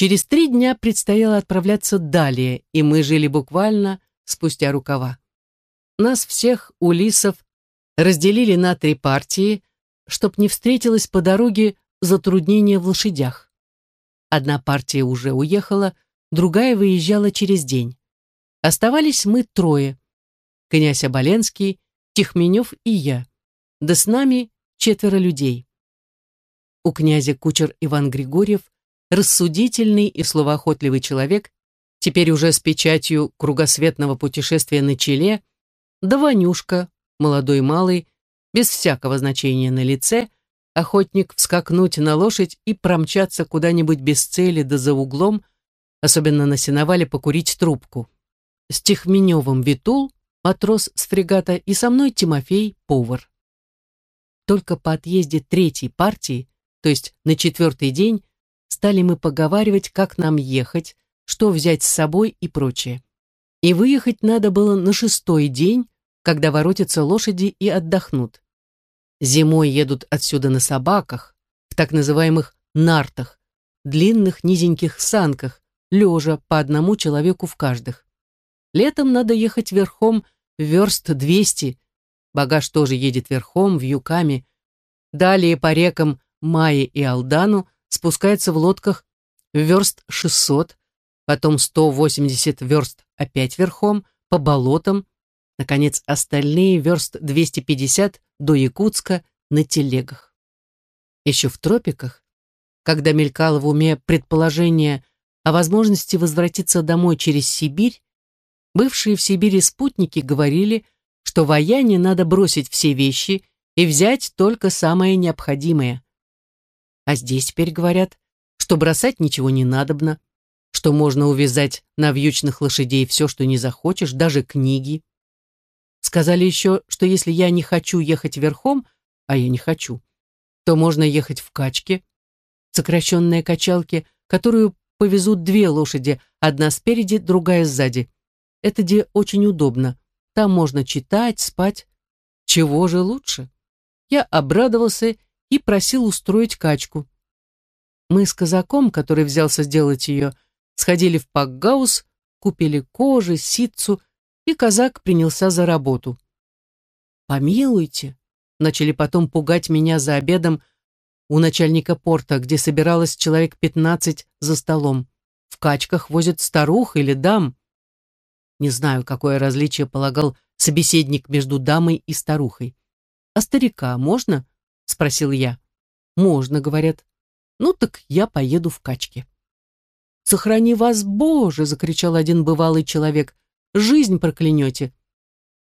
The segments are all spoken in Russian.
Через три дня предстояло отправляться далее, и мы жили буквально спустя рукава. Нас всех, улисов, разделили на три партии, чтоб не встретилось по дороге затруднение в лошадях. Одна партия уже уехала, другая выезжала через день. Оставались мы трое. Князь Оболенский, Тихменев и я. Да с нами четверо людей. У князя кучер Иван Григорьев, рассудительный и словоохотливый человек, теперь уже с печатью кругосветного путешествия на челе, да Ванюшка, молодой малый, без всякого значения на лице, охотник вскакнуть на лошадь и промчаться куда-нибудь без цели да за углом, особенно на сеновале покурить трубку. С Тихменевым Витул, матрос с фрегата, и со мной Тимофей, повар. Только по отъезде третьей партии, то есть на четвертый день, стали мы поговаривать, как нам ехать, что взять с собой и прочее. И выехать надо было на шестой день, когда воротятся лошади и отдохнут. Зимой едут отсюда на собаках, в так называемых нартах, длинных низеньких санках, лежа по одному человеку в каждых. Летом надо ехать верхом верст 200, багаж тоже едет верхом, вьюками. Далее по рекам Майи и Алдану спускается в лодках верст 600, потом 180 верст опять верхом, по болотам, наконец, остальные верст 250 до Якутска на телегах. Еще в тропиках, когда мелькало в уме предположение о возможности возвратиться домой через Сибирь, бывшие в Сибири спутники говорили, что в Аяне надо бросить все вещи и взять только самое необходимое. А здесь теперь говорят, что бросать ничего не надобно, что можно увязать на вьючных лошадей все, что не захочешь, даже книги. Сказали еще, что если я не хочу ехать верхом, а я не хочу, то можно ехать в качке, сокращенные качалки, которую повезут две лошади, одна спереди, другая сзади. Это где очень удобно. Там можно читать, спать. Чего же лучше? Я обрадовался и просил устроить качку. Мы с казаком, который взялся сделать ее, сходили в Пакгаус, купили кожи, ситцу, и казак принялся за работу. «Помилуйте», — начали потом пугать меня за обедом у начальника порта, где собиралось человек пятнадцать за столом. В качках возят старух или дам. Не знаю, какое различие полагал собеседник между дамой и старухой. «А старика можно?» — спросил я. «Можно», — говорят. «Ну так я поеду в качке». «Сохрани вас, Боже!» — закричал один бывалый человек. «Жизнь проклянете!»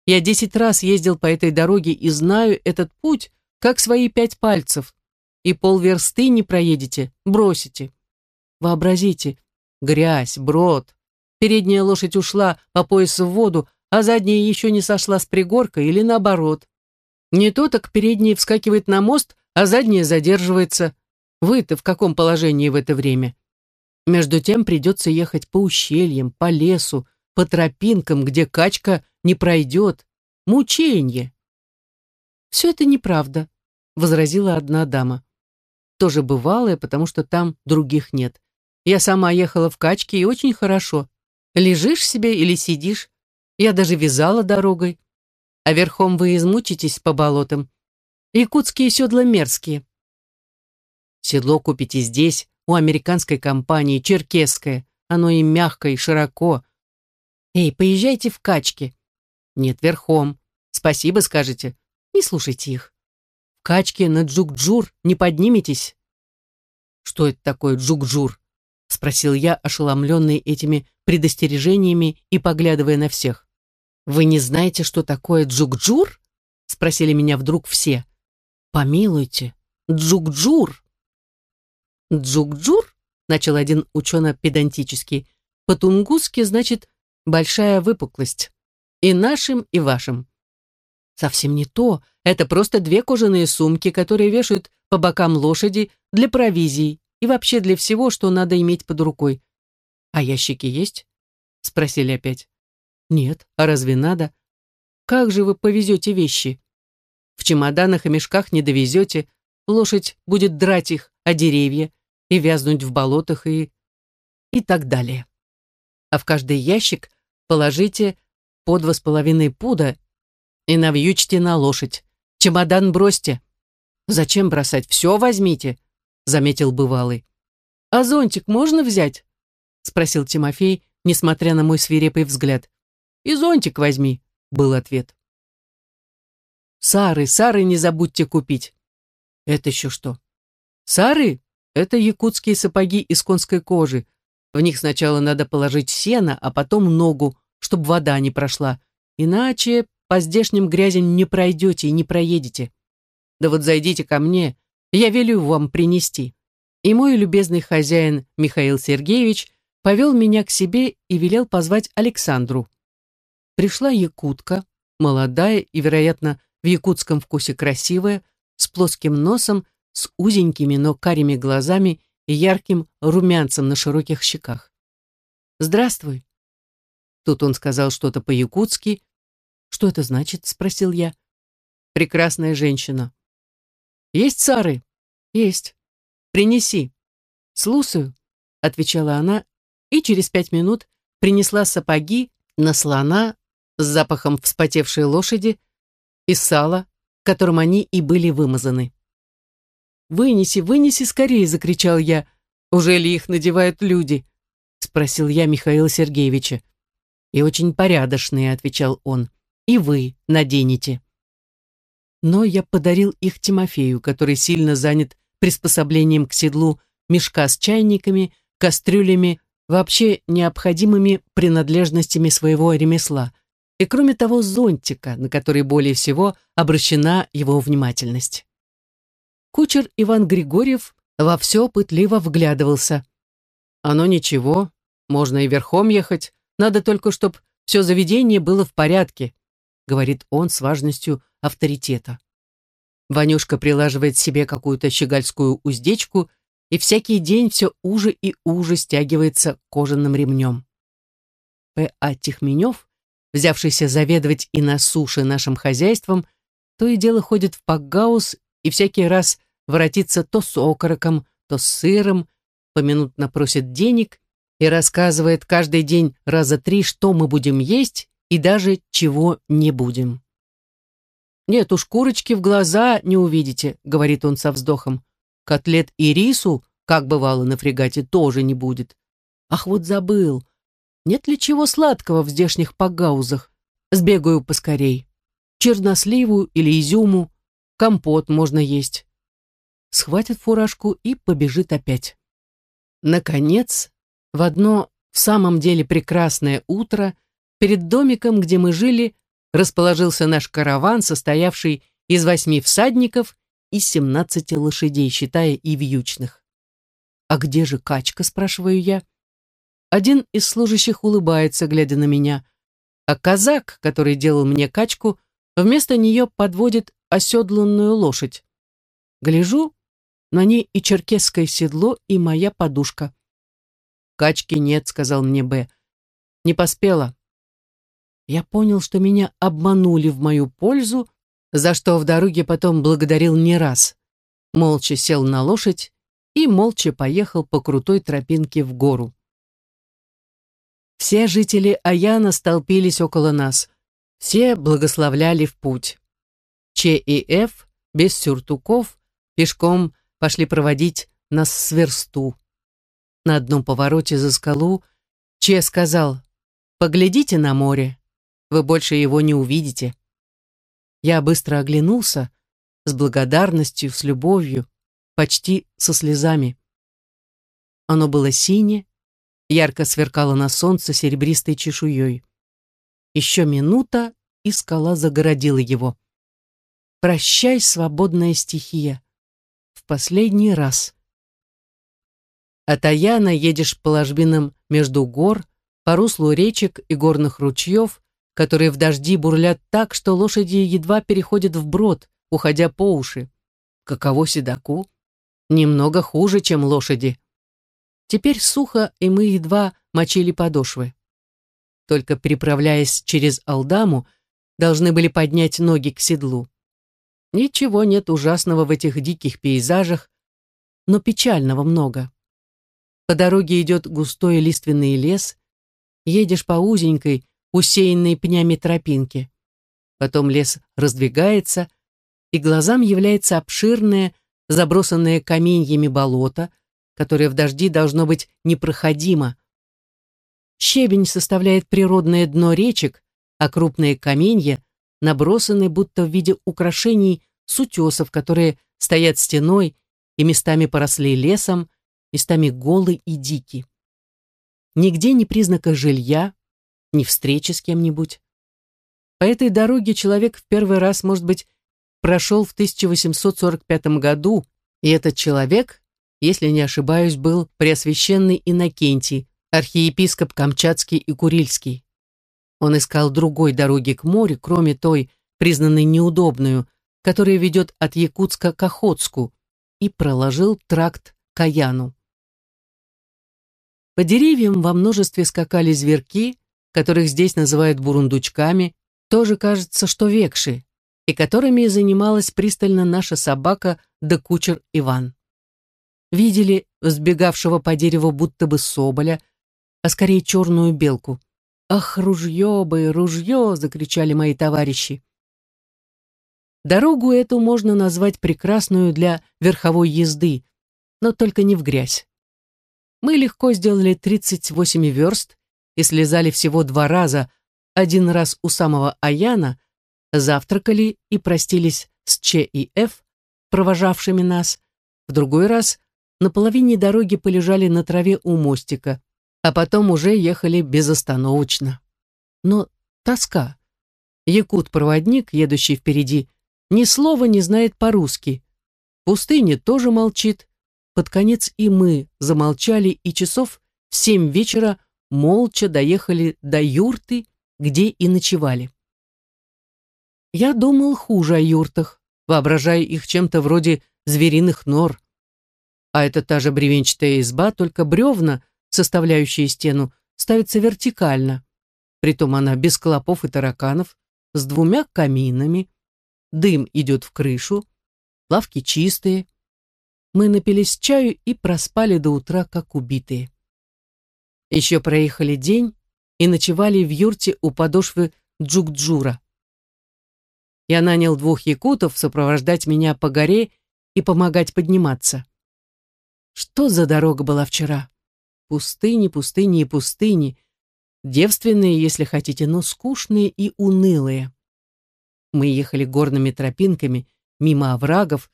Я десять раз ездил по этой дороге и знаю этот путь, как свои пять пальцев. И полверсты не проедете, бросите. Вообразите, грязь, брод. Передняя лошадь ушла по пояс в воду, а задняя еще не сошла с пригорка или наоборот. Не то так передняя вскакивает на мост, а задняя задерживается. Вы-то в каком положении в это время? Между тем придется ехать по ущельям, по лесу, по тропинкам, где качка не пройдет. Мученье. Все это неправда, возразила одна дама. Тоже бывалое, потому что там других нет. Я сама ехала в качке и очень хорошо. Лежишь себе или сидишь. Я даже вязала дорогой. А верхом вы измучитесь по болотам. Якутские седла мерзкие. Седло купите здесь, у американской компании, черкесское. Оно и мягко, и широко. Эй, поезжайте в качке. Нет, верхом. Спасибо скажете. Не слушайте их. В качке на джук-джур не подниметесь. Что это такое джук-джур? Спросил я, ошеломленный этими предостережениями и поглядывая на всех. Вы не знаете, что такое джук-джур? Спросили меня вдруг все. Помилуйте, джук-джур. «Джук-джур?» — начал один учено педантически. «По-тунгусски значит большая выпуклость. И нашим, и вашим». «Совсем не то. Это просто две кожаные сумки, которые вешают по бокам лошади для провизии и вообще для всего, что надо иметь под рукой. А ящики есть?» — спросили опять. «Нет. А разве надо? Как же вы повезете вещи? В чемоданах и мешках не довезете, лошадь будет драть их, а деревья, и вязнуть в болотах, и... и так далее. А в каждый ящик положите по два с половиной пуда и навьючьте на лошадь. Чемодан бросьте. Зачем бросать? Все возьмите, заметил бывалый. А зонтик можно взять? Спросил Тимофей, несмотря на мой свирепый взгляд. И зонтик возьми, был ответ. Сары, сары не забудьте купить. Это еще что? Сары — это якутские сапоги из конской кожи. В них сначала надо положить сено, а потом ногу, чтобы вода не прошла. Иначе по здешним грязям не пройдете и не проедете. Да вот зайдите ко мне, я велю вам принести. И мой любезный хозяин Михаил Сергеевич повел меня к себе и велел позвать Александру. Пришла якутка, молодая и, вероятно, в якутском вкусе красивая, с плоским носом, с узенькими, но карими глазами и ярким румянцем на широких щеках. «Здравствуй». Тут он сказал что-то по-якутски. «Что это значит?» — спросил я. «Прекрасная женщина». «Есть Сары?» «Есть. Принеси». «Слушаю», — отвечала она, и через пять минут принесла сапоги на слона с запахом вспотевшей лошади и сала, которым они и были вымазаны. «Вынеси, вынеси скорее!» — закричал я. «Уже ли их надевают люди?» — спросил я Михаила Сергеевича. «И очень порядочные», — отвечал он. «И вы наденете». Но я подарил их Тимофею, который сильно занят приспособлением к седлу мешка с чайниками, кастрюлями, вообще необходимыми принадлежностями своего ремесла, и кроме того зонтика, на который более всего обращена его внимательность. Кучер Иван Григорьев во все пытливо вглядывался. «Оно ничего, можно и верхом ехать, надо только, чтоб все заведение было в порядке», говорит он с важностью авторитета. Ванюшка прилаживает себе какую-то щегольскую уздечку и всякий день все уже и уже стягивается кожаным ремнем. П.А. Тихменев, взявшийся заведовать и на суше нашим хозяйством, то и дело ходит в Пакгаус и всякий раз воротится то с окороком, то с сыром, поминутно просит денег и рассказывает каждый день раза три, что мы будем есть и даже чего не будем. «Нет уж, курочки в глаза не увидите», — говорит он со вздохом. «Котлет и рису, как бывало на фрегате, тоже не будет. Ах, вот забыл. Нет ли чего сладкого в здешних погаузах? Сбегаю поскорей. Черносливу или изюму, компот можно есть схватит фуражку и побежит опять. Наконец, в одно в самом деле прекрасное утро перед домиком, где мы жили, расположился наш караван, состоявший из восьми всадников и семнадцати лошадей, считая и вьючных. «А где же качка?» — спрашиваю я. Один из служащих улыбается, глядя на меня, а казак, который делал мне качку, вместо нее подводит оседланную лошадь. Гляжу, на ней и черкесское седло, и моя подушка. «Качки нет», — сказал мне Б. «Не поспела». Я понял, что меня обманули в мою пользу, за что в дороге потом благодарил не раз. Молча сел на лошадь и молча поехал по крутой тропинке в гору. Все жители Аяна столпились около нас. Все благословляли в путь. Че и Ф, без сюртуков, пешком пошли проводить нас с версту. На одном повороте за скалу Че сказал, «Поглядите на море, вы больше его не увидите». Я быстро оглянулся, с благодарностью, с любовью, почти со слезами. Оно было синее, ярко сверкало на солнце серебристой чешуей. Еще минута, и скала загородила его. «Прощай, свободная стихия последний раз. От Аяна едешь по ложбинам между гор, по руслу речек и горных ручьев, которые в дожди бурлят так, что лошади едва переходят вброд, уходя по уши. Каково седаку? Немного хуже, чем лошади. Теперь сухо, и мы едва мочили подошвы. Только переправляясь через Алдаму, должны были поднять ноги к седлу. Ничего нет ужасного в этих диких пейзажах, но печального много. По дороге идет густой лиственный лес. Едешь по узенькой, усеянной пнями тропинке. Потом лес раздвигается, и глазам является обширное, забросанное каменьями болото, которое в дожди должно быть непроходимо. Щебень составляет природное дно речек, а крупные каменья набросаны будто в виде украшений с утесов, которые стоят стеной и местами поросли лесом, местами голы и дики. Нигде ни признака жилья, ни встречи с кем-нибудь. По этой дороге человек в первый раз, может быть, прошел в 1845 году, и этот человек, если не ошибаюсь, был Преосвященный Иннокентий, архиепископ Камчатский и Курильский. Он искал другой дороги к морю, кроме той, признанной неудобную, которая ведет от Якутска к Охотску, и проложил тракт Каяну. По деревьям во множестве скакали зверки, которых здесь называют бурундучками, тоже кажется, что векши, и которыми занималась пристально наша собака да кучер Иван. Видели взбегавшего по дереву будто бы соболя, а скорее черную белку. «Ах, ружье бы, ружье!» — закричали мои товарищи. Дорогу эту можно назвать прекрасную для верховой езды, но только не в грязь. Мы легко сделали 38 верст и слезали всего два раза, один раз у самого Аяна, завтракали и простились с Че и Ф, провожавшими нас, в другой раз на половине дороги полежали на траве у мостика, а потом уже ехали безостановочно. Но тоска. Якут-проводник, едущий впереди, ни слова не знает по-русски. Пустыня тоже молчит. Под конец и мы замолчали, и часов в семь вечера молча доехали до юрты, где и ночевали. Я думал хуже о юртах, воображая их чем-то вроде звериных нор. А это та же бревенчатая изба, только бревна, составляющие стену, ставятся вертикально. Притом она без клопов и тараканов, с двумя каминами. Дым идет в крышу, лавки чистые. Мы напились чаю и проспали до утра, как убитые. Еще проехали день и ночевали в юрте у подошвы Джукджура. Я нанял двух якутов сопровождать меня по горе и помогать подниматься. Что за дорога была вчера? Пустыни, пустыни и пустыни. Девственные, если хотите, но скучные и унылые. Мы ехали горными тропинками, мимо оврагов,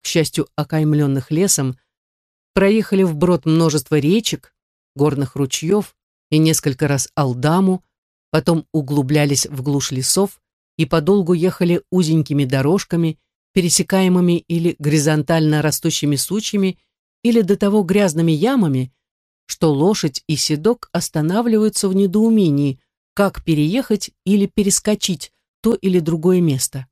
к счастью, окаймленных лесом, проехали вброд множество речек, горных ручьев и несколько раз Алдаму, потом углублялись в глушь лесов, и подолгу ехали узенькими дорожками, пересекаемыми или горизонтально растущими сучьями, или до того грязными ямами, что лошадь и седок останавливаются в недоумении, как переехать или перескочить то или другое место.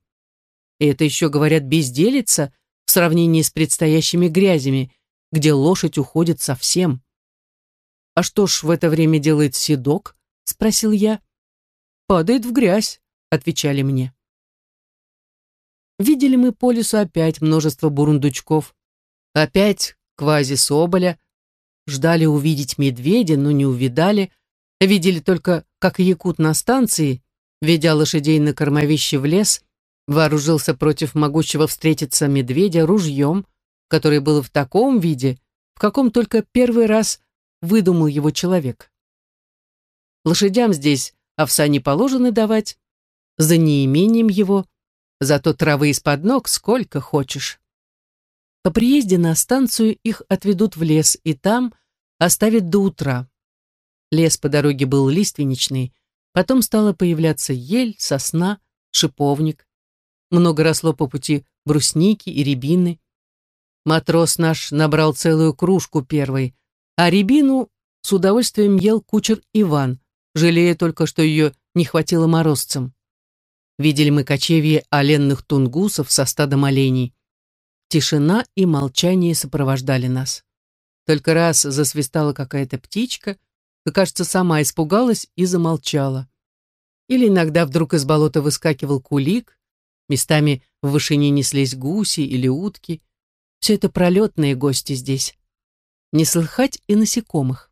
И это еще, говорят, безделица в сравнении с предстоящими грязями, где лошадь уходит совсем. «А что ж в это время делает седок?» — спросил я. «Падает в грязь», отвечали мне. Видели мы по лесу опять множество бурундучков, опять квази-соболя, ждали увидеть медведя, но не увидали, видели только, как якут на станции, ведя лошадей на кормовище в лес, вооружился против могучего встретиться медведя ружьем, которое было в таком виде, в каком только первый раз выдумал его человек. Лошадям здесь овса не положено давать, за неимением его, зато травы из-под ног сколько хочешь. По приезде на станцию их отведут в лес и там оставят до утра. Лес по дороге был лиственничный, потом стала появляться ель, сосна, шиповник. Много росло по пути брусники и рябины. Матрос наш набрал целую кружку первой, а рябину с удовольствием ел кучер Иван, жалея только, что ее не хватило морозцам. Видели мы кочевье оленных тунгусов со стадом оленей. Тишина и молчание сопровождали нас. Только раз засвистала какая-то птичка, и, кажется, сама испугалась и замолчала. Или иногда вдруг из болота выскакивал кулик, местами в вышине неслись гуси или утки. Все это пролетные гости здесь. не слыхать и насекомых.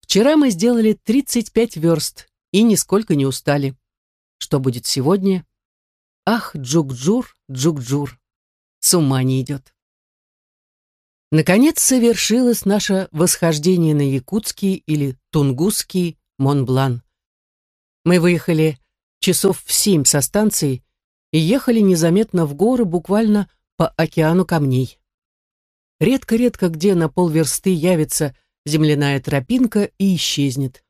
Вчера мы сделали 35 верст и нисколько не устали. Что будет сегодня? Ах, Джукджур, Джукджур, с ума не идет. Наконец совершилось наше восхождение на якутский или тунгусский Монблан. Мы выехали часов в семь со станции и ехали незаметно в горы буквально по океану камней. Редко-редко где на полверсты явится земляная тропинка и исчезнет.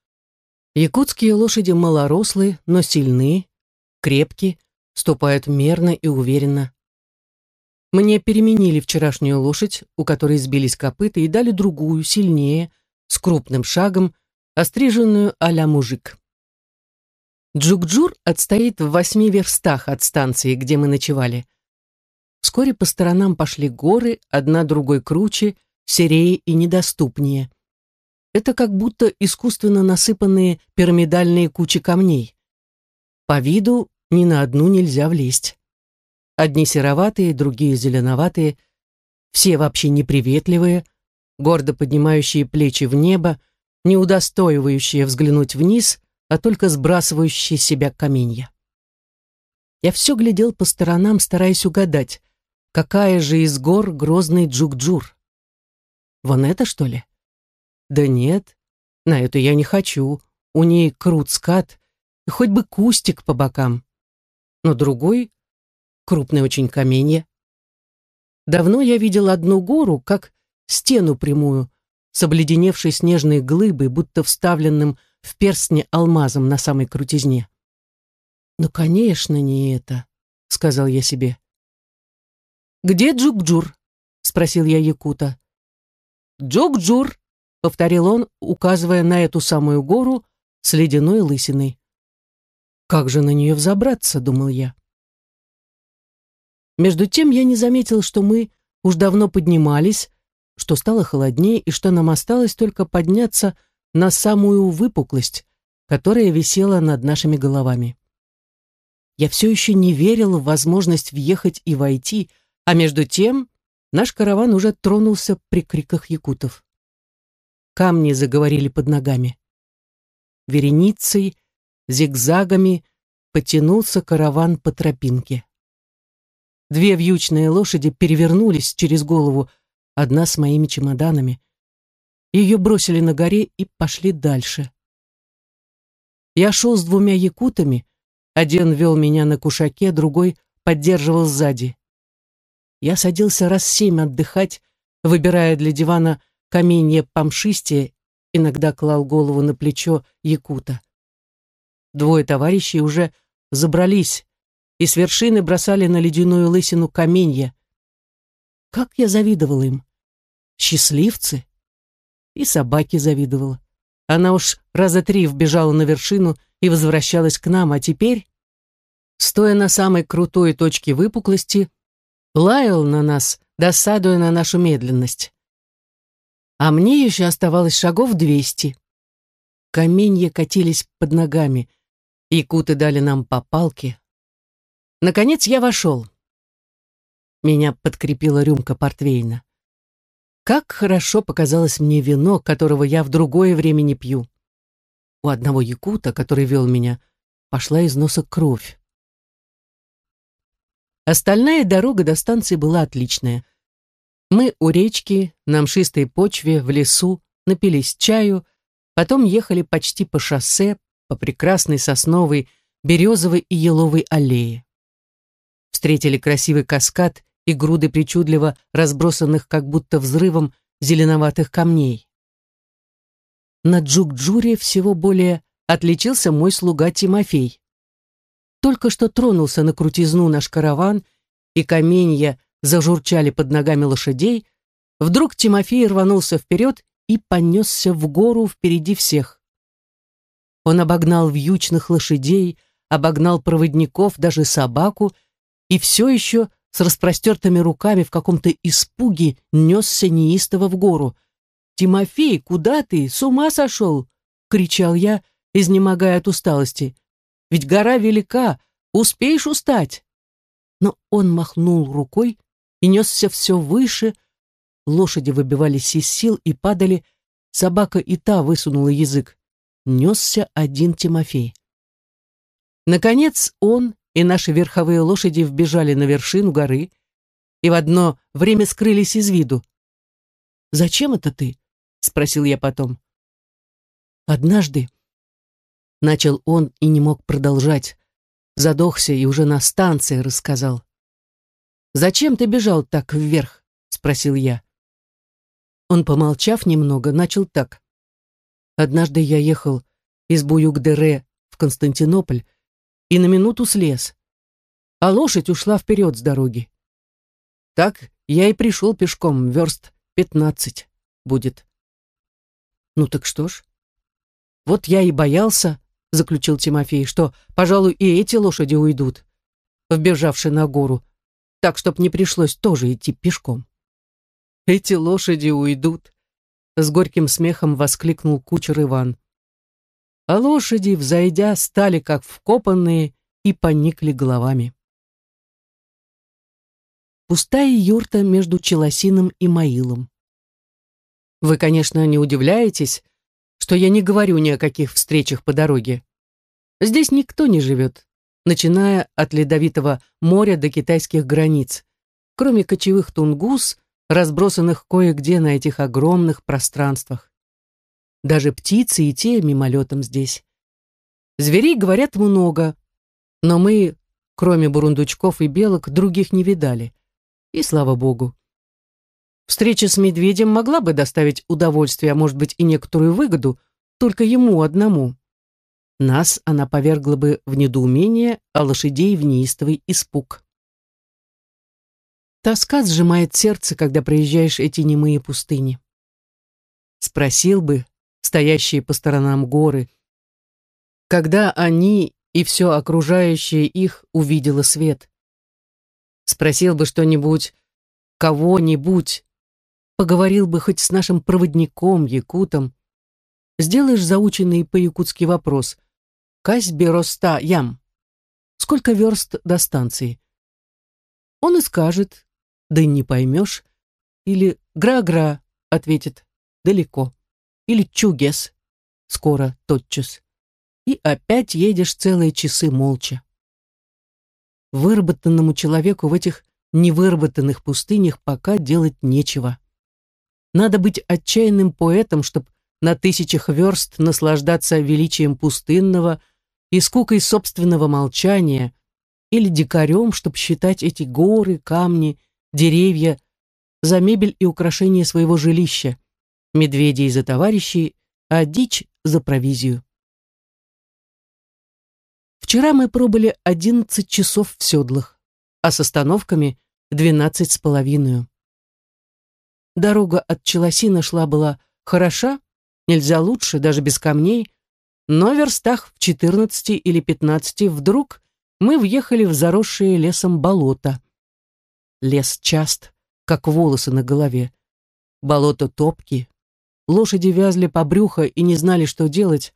Якутские лошади малорослые, но сильные, крепкие, ступают мерно и уверенно. Мне переменили вчерашнюю лошадь, у которой сбились копыта, и дали другую, сильнее, с крупным шагом, остриженную а-ля мужик. Джукджур отстоит в восьми верстах от станции, где мы ночевали. Вскоре по сторонам пошли горы, одна другой круче, серее и недоступнее. Это как будто искусственно насыпанные пирамидальные кучи камней. По виду ни на одну нельзя влезть. Одни сероватые, другие зеленоватые, все вообще неприветливые, гордо поднимающие плечи в небо, не удостоивающие взглянуть вниз, а только сбрасывающие себя каменья. Я все глядел по сторонам, стараясь угадать, какая же из гор грозный Джукджур. Вон это, что ли? Да нет, на это я не хочу. У ней крут скат, и хоть бы кустик по бокам. На другой — крупны очень каменья. Давно я видел одну гору, как стену прямую, с обледеневшей снежной глыбой, будто вставленным в перстне алмазом на самой крутизне. «Ну, конечно, не это», — сказал я себе. «Где Джукджур?» — спросил я Якута. «Джукджур», — повторил он, указывая на эту самую гору с ледяной лысиной. «Как же на нее взобраться?» — думал я. Между тем я не заметил, что мы уж давно поднимались, что стало холоднее и что нам осталось только подняться на самую выпуклость, которая висела над нашими головами. Я все еще не верил в возможность въехать и войти, а между тем наш караван уже тронулся при криках якутов. Камни заговорили под ногами. Вереницей, зигзагами потянулся караван по тропинке. Две вьючные лошади перевернулись через голову, одна с моими чемоданами. Ее бросили на горе и пошли дальше. Я шел с двумя якутами, один вел меня на кушаке, другой поддерживал сзади. Я садился раз семь отдыхать, выбирая для дивана каменье помшистее, иногда клал голову на плечо якута. Двое товарищей уже забрались и с вершины бросали на ледяную лысину каменья. Как я завидовал им! Счастливцы! И собаке завидовала. Она уж раза три вбежала на вершину и возвращалась к нам, а теперь, стоя на самой крутой точке выпуклости, лаял на нас, досадуя на нашу медленность. А мне еще оставалось шагов двести. Каменья катились под ногами, якуты дали нам по палке. Наконец я вошел. Меня подкрепила рюмка портвейна. Как хорошо показалось мне вино, которого я в другое время не пью. У одного якута, который вел меня, пошла из носа кровь. Остальная дорога до станции была отличная. Мы у речки, на мшистой почве, в лесу, напились чаю, потом ехали почти по шоссе, по прекрасной сосновой, березовой и еловой аллее. Встретили красивый каскад и груды причудливо разбросанных как будто взрывом зеленоватых камней. На Джукджуре всего более отличился мой слуга Тимофей. Только что тронулся на крутизну наш караван, и каменья зажурчали под ногами лошадей, вдруг Тимофей рванулся вперед и понесся в гору впереди всех. Он обогнал вьючных лошадей, обогнал проводников, даже собаку, и все еще с распростертыми руками в каком-то испуге несся неистово в гору. «Тимофей, куда ты? С ума сошел?» — кричал я, изнемогая от усталости. «Ведь гора велика, успеешь устать?» Но он махнул рукой и несся все выше, лошади выбивались из сил и падали, собака и та высунула язык. Несся один Тимофей. Наконец он и наши верховые лошади вбежали на вершину горы и в одно время скрылись из виду. «Зачем это ты?» — спросил я потом. «Однажды...» — начал он и не мог продолжать. Задохся и уже на станции рассказал. «Зачем ты бежал так вверх?» — спросил я. Он, помолчав немного, начал так. «Однажды я ехал из Буюк-Дере в Константинополь и на минуту слез, а лошадь ушла вперед с дороги. Так я и пришел пешком, верст пятнадцать будет. Ну так что ж? Вот я и боялся, заключил Тимофей, что, пожалуй, и эти лошади уйдут, вбежавшие на гору, так, чтоб не пришлось тоже идти пешком. Эти лошади уйдут, с горьким смехом воскликнул кучер Иван. А лошади, взойдя, стали как вкопанные и поникли головами. Пустая юрта между Челосином и Маилом. Вы, конечно, не удивляетесь, что я не говорю ни о каких встречах по дороге. Здесь никто не живет, начиная от ледовитого моря до китайских границ, кроме кочевых тунгус, разбросанных кое-где на этих огромных пространствах. Даже птицы и те мимолетом здесь. Зверей, говорят, много, но мы, кроме бурундучков и белок, других не видали. И слава богу. Встреча с медведем могла бы доставить удовольствие, а может быть и некоторую выгоду, только ему одному. Нас она повергла бы в недоумение, а лошадей в неистовый испуг. Тоска сжимает сердце, когда проезжаешь эти немые пустыни. Спросил бы, стоящие по сторонам горы, когда они и все окружающее их увидело свет. Спросил бы что-нибудь, кого-нибудь, поговорил бы хоть с нашим проводником, якутом. Сделаешь заученный по-якутски вопрос, Казьбе роста ям. Сколько верст до станции? Он и скажет, да не поймешь. Или гра-гра, ответит, далеко. Или чугес, скоро, тотчас. И опять едешь целые часы молча. Выработанному человеку в этих невыработанных пустынях пока делать нечего. Надо быть отчаянным поэтом, чтобы на тысячах верст наслаждаться величием пустынного, и скукой собственного молчания, или дикарем, чтобы считать эти горы, камни, деревья за мебель и украшение своего жилища, медведей за товарищей, а дичь за провизию. Вчера мы пробыли 11 часов в седлах, а с остановками 12 с половиной. Дорога от Челосина шла была хороша, нельзя лучше, даже без камней, но в верстах в 14 или 15 вдруг мы въехали в заросшее лесом болото. Лес част, как волосы на голове. Болото топки. Лошади вязли по брюхо и не знали, что делать,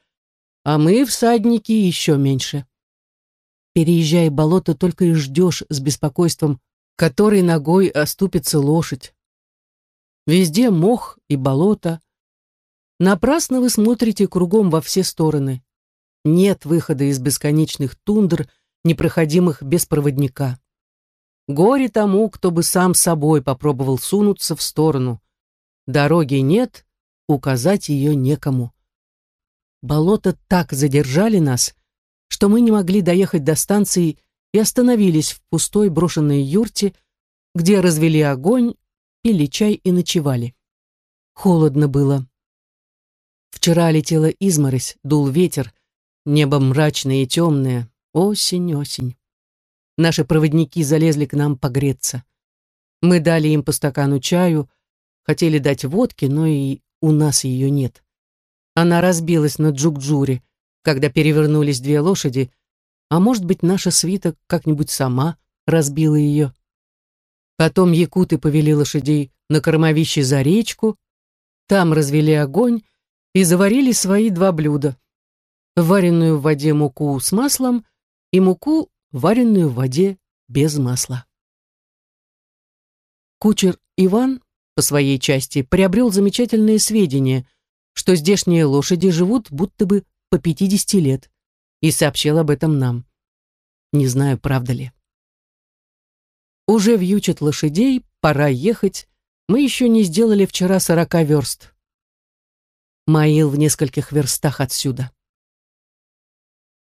а мы, всадники, еще меньше. Переезжая болото, только и ждешь с беспокойством, которой ногой оступится лошадь. Везде мох и болото, Напрасно вы смотрите кругом во все стороны. Нет выхода из бесконечных тундр, непроходимых без проводника. Горе тому, кто бы сам собой попробовал сунуться в сторону. Дороги нет, указать ее некому. Болото так задержали нас, что мы не могли доехать до станции и остановились в пустой брошенной юрте, где развели огонь, пили чай и ночевали. Холодно было. Вчера летела изморозь, дул ветер, небо мрачное и темное. Осень, осень. Наши проводники залезли к нам погреться. Мы дали им по стакану чаю, хотели дать водки, но и у нас ее нет. Она разбилась на Джукджуре, когда перевернулись две лошади, а может быть, наша свита как-нибудь сама разбила ее. Потом якуты повели лошадей на кормовище за речку, там развели огонь и заварили свои два блюда. Вареную в воде муку с маслом и муку, вареную в воде без масла. Кучер Иван по своей части, приобрел замечательные сведения, что здешние лошади живут будто бы по 50 лет, и сообщил об этом нам. Не знаю, правда ли. Уже вьючат лошадей, пора ехать. Мы еще не сделали вчера сорока верст. Маил в нескольких верстах отсюда.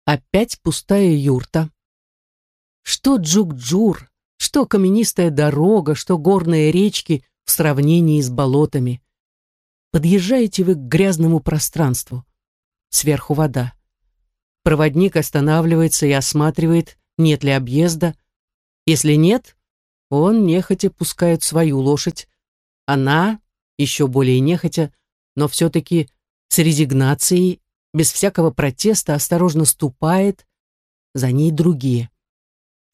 Опять пустая юрта. Что Джук-Джур, что каменистая дорога, что горные речки в сравнении с болотами. Подъезжаете вы к грязному пространству. Сверху вода. Проводник останавливается и осматривает, нет ли объезда. Если нет, он нехотя пускает свою лошадь. Она, еще более нехотя, но все-таки с резигнацией, без всякого протеста, осторожно ступает, за ней другие.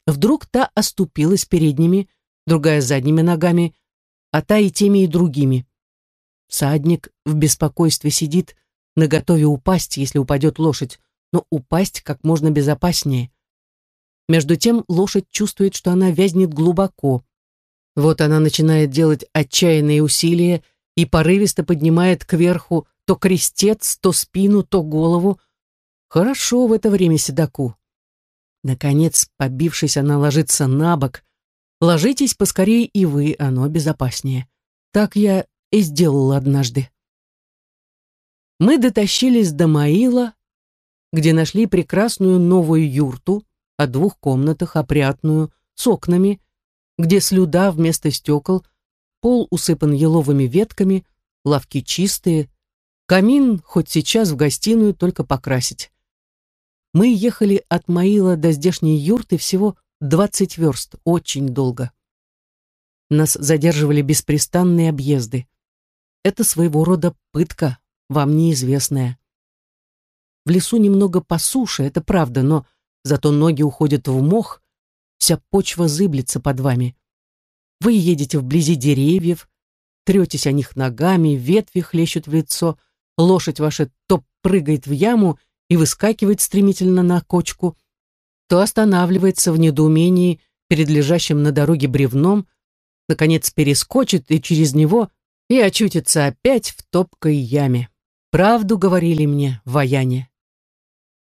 Вдруг та оступилась передними, другая задними ногами, а та и теми, и другими. Садник в беспокойстве сидит, наготове упасть, если упадет лошадь, но упасть как можно безопаснее. Между тем лошадь чувствует, что она вязнет глубоко. Вот она начинает делать отчаянные усилия и порывисто поднимает кверху то крестец, то спину, то голову. Хорошо в это время седаку. Наконец, побившись, она ложится на бок. Ложитесь поскорее и вы, оно безопаснее. Так я и сделала однажды. Мы дотащились до Маила, где нашли прекрасную новую юрту о двух комнатах, опрятную, с окнами, где слюда вместо стекол, пол усыпан еловыми ветками, лавки чистые, камин хоть сейчас в гостиную только покрасить. Мы ехали от Маила до здешней юрты всего двадцать верст, очень долго. Нас задерживали беспрестанные объезды. Это своего рода пытка, вам неизвестная. В лесу немного по суше, это правда, но зато ноги уходят в мох, вся почва зыблется под вами. Вы едете вблизи деревьев, третесь о них ногами, ветви хлещут в лицо, лошадь ваша то прыгает в яму и выскакивает стремительно на кочку, то останавливается в недоумении перед лежащим на дороге бревном, наконец перескочит и через него и очутится опять в топкой яме. Правду говорили мне вояне.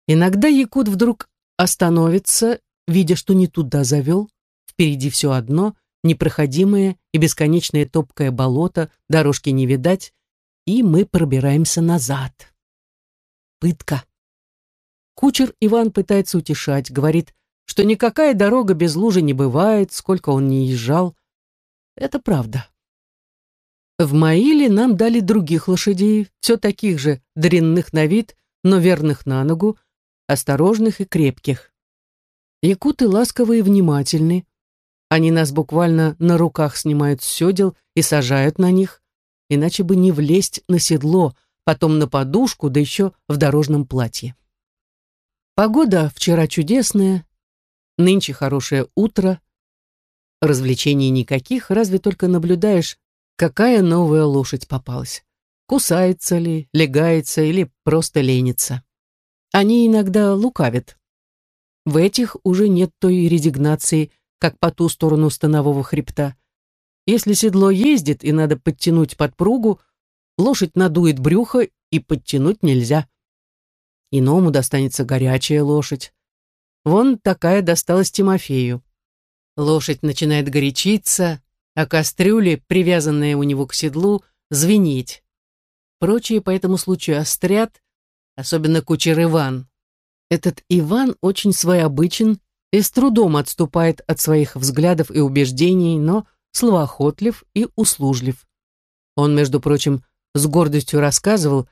Иногда якут вдруг остановится, видя, что не туда завел, впереди все одно, непроходимое и бесконечное топкое болото, дорожки не видать, и мы пробираемся назад. Пытка. Кучер Иван пытается утешать, говорит, что никакая дорога без лужи не бывает, сколько он не езжал. Это правда. В Маиле нам дали других лошадей, все таких же, дрянных на вид, но верных на ногу, осторожных и крепких. Якуты ласковые и внимательны. Они нас буквально на руках снимают с седел и сажают на них, иначе бы не влезть на седло, потом на подушку, да еще в дорожном платье. Погода вчера чудесная, нынче хорошее утро. Развлечений никаких, разве только наблюдаешь, какая новая лошадь попалась. Кусается ли, легается или просто ленится. Они иногда лукавят. В этих уже нет той резигнации, как по ту сторону станового хребта. Если седло ездит и надо подтянуть подпругу, лошадь надует брюхо и подтянуть нельзя. Иному достанется горячая лошадь. Вон такая досталась Тимофею. Лошадь начинает горячиться, а кастрюли, привязанные у него к седлу, звенеть. Прочие по этому случаю острят особенно кучер Иван. Этот Иван очень своеобычен и с трудом отступает от своих взглядов и убеждений, но словоохотлив и услужлив. Он, между прочим, с гордостью рассказывал,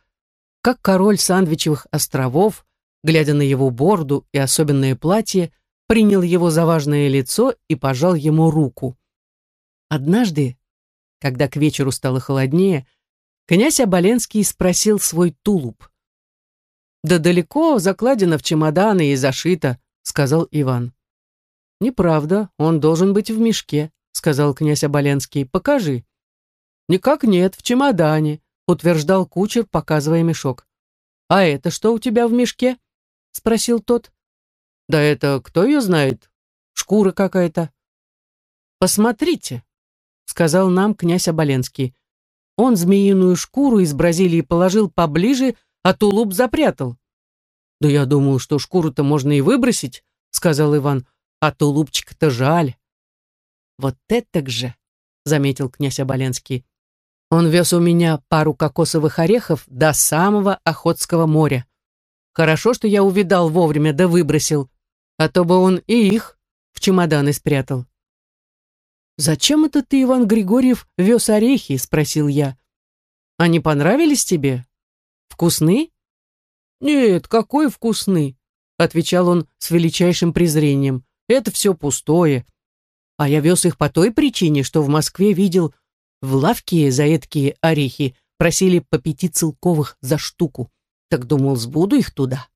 как король Сандвичевых островов, глядя на его борду и особенное платье, принял его за важное лицо и пожал ему руку. Однажды, когда к вечеру стало холоднее, князь Оболенский спросил свой тулуп. «Да далеко закладено в чемоданы и зашито», — сказал Иван. «Неправда, он должен быть в мешке», — сказал князь Оболенский. «Покажи». «Никак нет, в чемодане», — утверждал кучер, показывая мешок. «А это что у тебя в мешке?» — спросил тот. «Да это кто ее знает? Шкура какая-то». «Посмотрите», — сказал нам князь Оболенский. Он змеиную шкуру из Бразилии положил поближе, а тулуп запрятал. «Да я думал, что шкуру-то можно и выбросить», — сказал Иван, — «а тулупчик-то жаль». «Вот это же», — заметил князь Оболенский. «Он вез у меня пару кокосовых орехов до самого Охотского моря. Хорошо, что я увидал вовремя да выбросил, а то бы он и их в чемоданы спрятал». «Зачем это ты, Иван Григорьев, вез орехи?» — спросил я. «Они понравились тебе? Вкусны?» «Нет, какой вкусны!» — отвечал он с величайшим презрением. «Это все пустое. А я вез их по той причине, что в Москве видел в лавке за эткие орехи просили по пяти целковых за штуку. Так думал, сбуду их туда».